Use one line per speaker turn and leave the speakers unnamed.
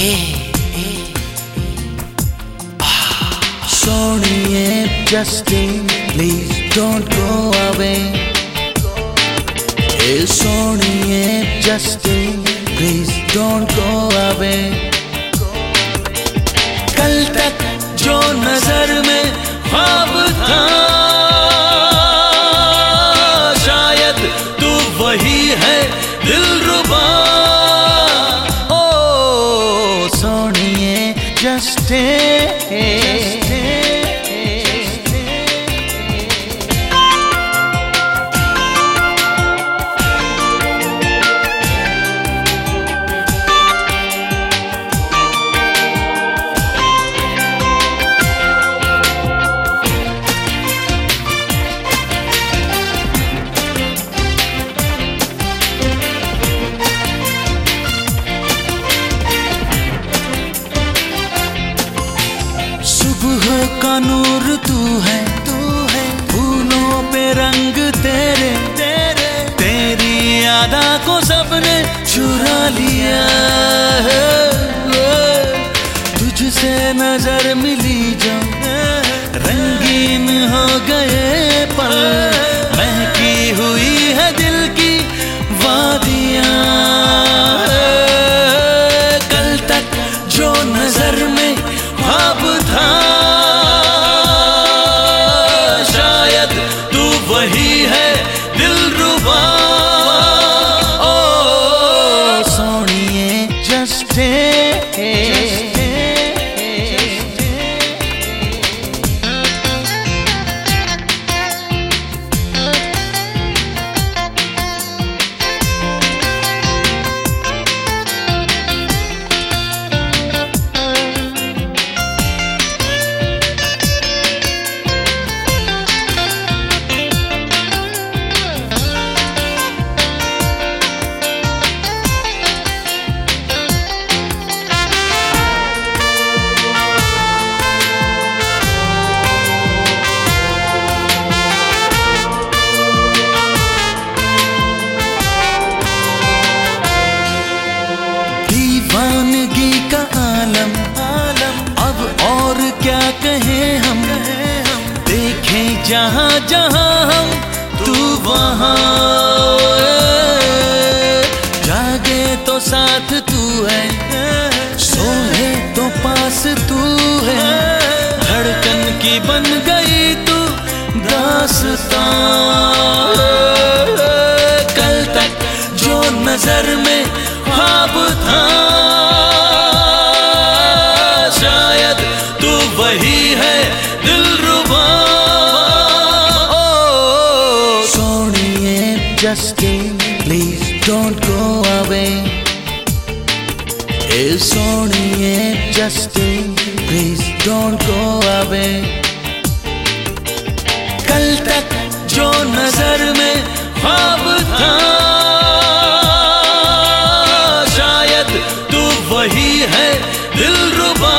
Sorry, Sonia, Justin, please don't go away. Hey, Sonia, Justin, please don't go away. হে का नूर तू है। तू है फूलों पे रंग तेरे। तेरे तेरी यादा को सबने चुरा लिया। जहाँ जहाँ हम, तू वहाँ। जागे तो साथ तू है सोए तो पास तू है। धड़कन की बन गई तू दास्तां। कल तक जो नज़र में ख्वाब था Justin please don't go away A सोनिए Justin please don't go away कल तक जो नज़र में ख्वाब था, शायद तू वही है दिल रुबा